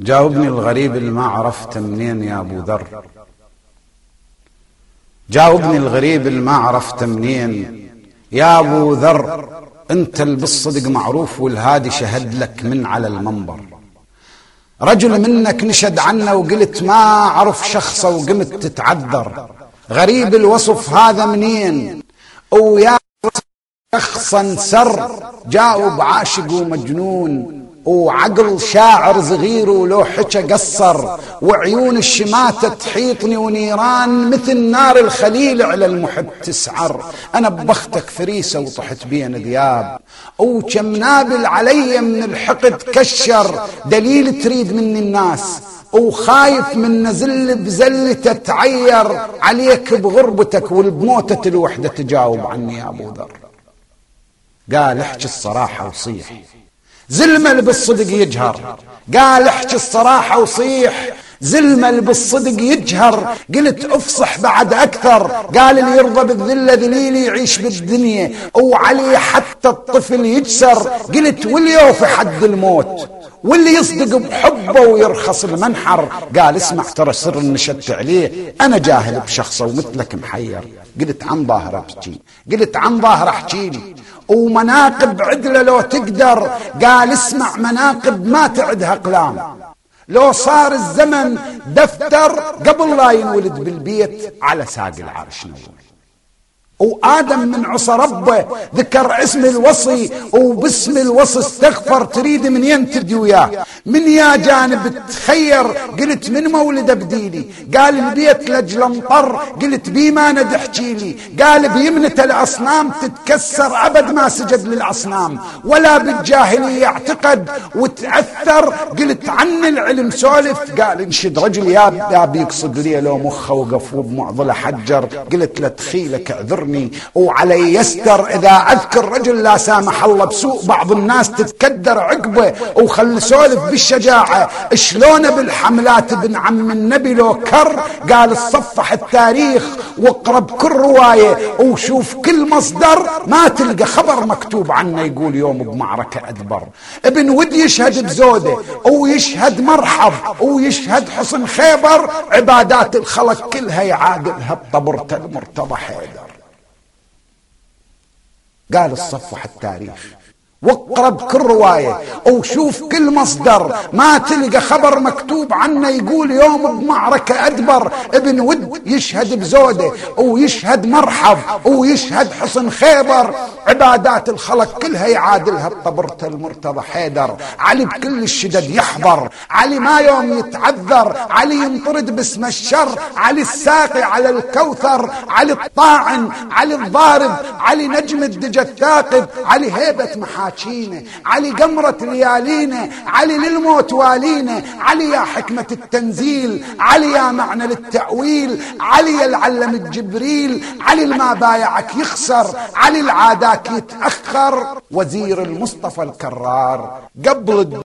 جاوبني الغريب اللي ما عرفت منين يا أبو ذر. جاوبني الغريب اللي ما عرفت منين. يا أبو ذر أنت اللي بالصدق معروف والهادي شهد لك من على المنبر. رجل منك نشد عنا وقلت ما أعرف شخصه وقمت تتعذر. غريب الوصف هذا منين؟ ويا شخصا سر جاوب عاشق ومجنون. وعقل شاعر صغير ولو حكى قصر وعيون الشماتة تحيطني ونيران مثل نار الخليل على المحب تسعر. أنا ببختك فريسة وطحت بين ذياب. وكم نابل علي من الحقد كشر دليل تريد مني الناس. وخايف من نزل بزلته تعير عليك بغربتك والبموتة الوحدة تجاوب عني يا أبو ذر. قال احكي الصراحة وصيح. زلمة بالصدق يجهر. قال احكي الصراحة وصيح. زلمة بالصدق يجهر. قلت افصح بعد أكثر. قال اللي يرضى بالذلة ذليل يعيش بالدنيا. وعلي حتى الطفل يجسر. قلت واليو في حد الموت. واللي يصدق بحبه ويرخص المنحر. قال اسمع ترى سر نشدت عليه. أنا جاهل بشخصه ومثلك محير. قلت عن ظاهر ابكي قلت عن ظاهر أحكي. لي ومناقب عدله لو تقدر. قال اسمع مناقب ما تعدها أقلام. لو صار الزمن دفتر قبل لا ينولد بالبيت على ساق العرش نور. وآدم من عصى ربه ذكر اسم الوصي وباسم الوصي استغفر تريد من ينتدي وياه. من يا جانب تخير قلت من مولده بديلي؟ قال البيت لجل مطر قلت بي ما ندحكي لي. قال بيمنة الأصنام تتكسر أبد ما سجد للأصنام. ولا بالجاهلية يعتقد وتأثر قلت عن العلم سولف. قال انشد رجل يا بيقصد لي لو مخه وقف وبمعضله حجر قلت له تخيلك اعذرني. يسترني وعلي يستر إذا أذكر رجل لا سامح الله بسوء بعض الناس تتكدر عقبة وخل سولف بالشجاعة. شلون بالحملات ابن عم النبي لو كر؟ قال الصفح التاريخ واقرا بكل رواية وشوف كل مصدر ما تلقى خبر مكتوب عنه يقول يوم بمعركة أدبر. ابن ود يشهد بزوده ويشهد مرحب ويشهد حصن خيبر. عبادات الخلق كلها يعادلها بطبرته المرتضى حيدر قال الصفح التاريخ. واقرا بكل رواية وشوف كل مصدر ما تلقى خبر مكتوب عنه يقول يوم بمعركة أدبر ابن ود يشهد بزوده ويشهد مرحب ويشهد حصن خيبر. عبادات الخلق كلها يعادلها بطبرة المرتضى حيدر. علي بكل الشدد يحضر. علي ما يوم يتعذر. علي ينطرد باسم الشر. علي الساقي على الكوثر. علي الطاعن علي الضارب. علي نجم الدجى الثاقب. علي هيبة محاكم حاكينا علي قمرة ليالينا علي للموت والينا علي يا حكمة التنزيل. علي يا معنى للتأويل. علي العلم الجبريل علي الما بايعك يخسر علي العاداك يتأخر. وزير المصطفى الكرار قبل